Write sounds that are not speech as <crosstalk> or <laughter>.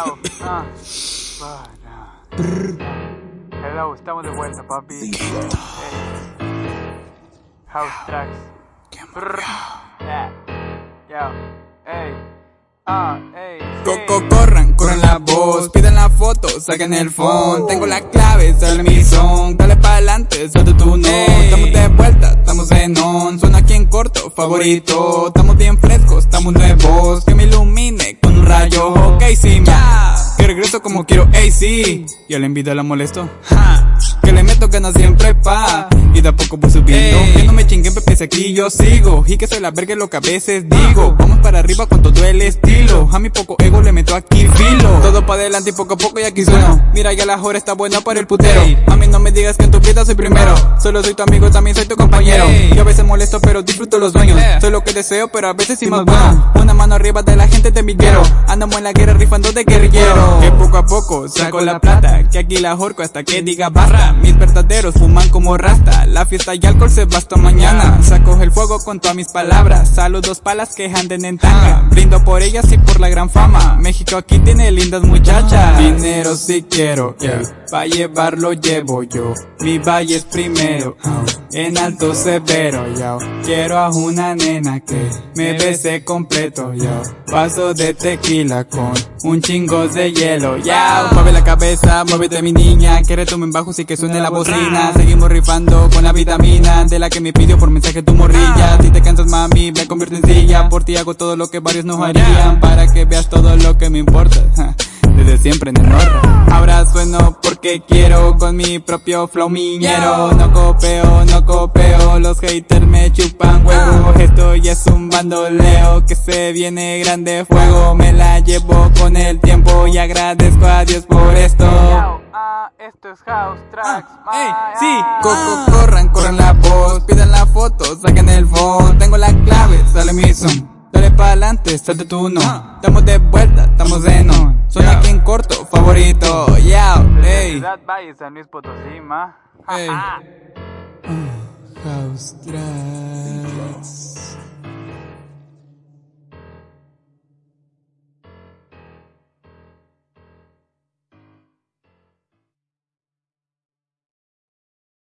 Ah, bueno. Hello, estamos de vuelta, papi. Hey. House tracks. Brr. Yeah. Yo. Hey. Ah, hey. Coco, corran, corran la voz, piden la foto, saquen el phone. Tengo la clave, sale mi son. Dale pa' adelante, suelta tu no. Estamos de vuelta, estamos en on. Suena aquí en corto, favorito. Estamos bien frescos, estamos nuevos. Que me ilumine rayo, ok, sí, ya. Que regreso como quiero, AC. Y a la envidia la molesto, ja. Que le meto ganas siempre pa Y de a poco voy subiendo Que no me chinguen aquí yo sigo. Y que soy la verga lo que a veces digo. Vamos para arriba con todo el estilo. A mi poco ego le meto aquí filo. Todo pa' adelante y poco a poco y aquí sueno. Mira ya la jora está buena para el putero. A mí no me digas que en tu vida soy primero. Solo soy tu amigo, también soy tu compañero. Yo a veces molesto pero disfruto los dueños. Soy lo que deseo pero a veces sí más bueno. Una mano arriba de la gente de millero Andamos en la guerra rifando de guerrillero. Que poco a poco saco la plata. Que aquí la jorco hasta que diga barra. Mis verdaderos fuman como rasta. La fiesta y alcohol se va hasta mañana. Saco el fuego con todas mis palabras. Saludos palas que anden en tanga. Brindo por ellas y por la gran fama. México aquí tiene lindas muchachas. Dinero si quiero, yeah. Pa' llevarlo llevo yo. Mi valle es primero. En alto severo, yo. Quiero a una nena que me bese completo, yo. Paso de tequila con un chingo de hielo, ya. Mueve la cabeza, muévete mi niña. Que retomen bajo y que suene la bocina. Seguimos rifando con la vitamina de la que me pidió por mensaje tu morrilla. Si te cansas, mami, me convierto en silla. Por ti hago todo lo que varios no harían. Para que veas todo lo que me importa. <laughs> Desde siempre en el norte. Ahora porque quiero con mi propio flow miñero. No copeo, no copeo. Los haters me chupan huevo. Esto ya es un bandoleo que se viene grande fuego. Me la llevo con el tiempo y agradezco a Dios por esto. Ah, esto es House Tracks. Ey, sí, coco, corran, corran la voz, piden la foto, saquen el phone, tengo la clave, sale mi son. Dale pa' adelante, salte tú no. Estamos de vuelta, estamos de no. Suena aquí en corto, favorito. Ciudad Valle, San Luis Potosí, ma. Ey. House.